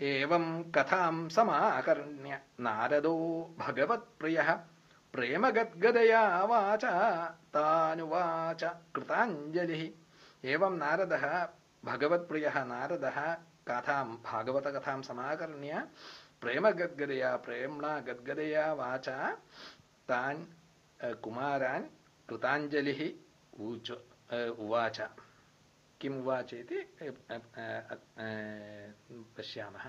एवं कथां समाकर्ण्य। नारदो भगवत्प्रियः। प्रेमगद्गदया वाचा, तानुवाच कृताञ्जलिः। एवं नारदः भगवत्प्रियः। नारदः कथां भागवतकथां समाकर्ण्य। प्रेमगद्गदया प्रेम्णा गद्गदया वाचा, तान् कुमारान् कृताञ्जलिः ऊच उवाच। किम् उवाच इति पश्यामः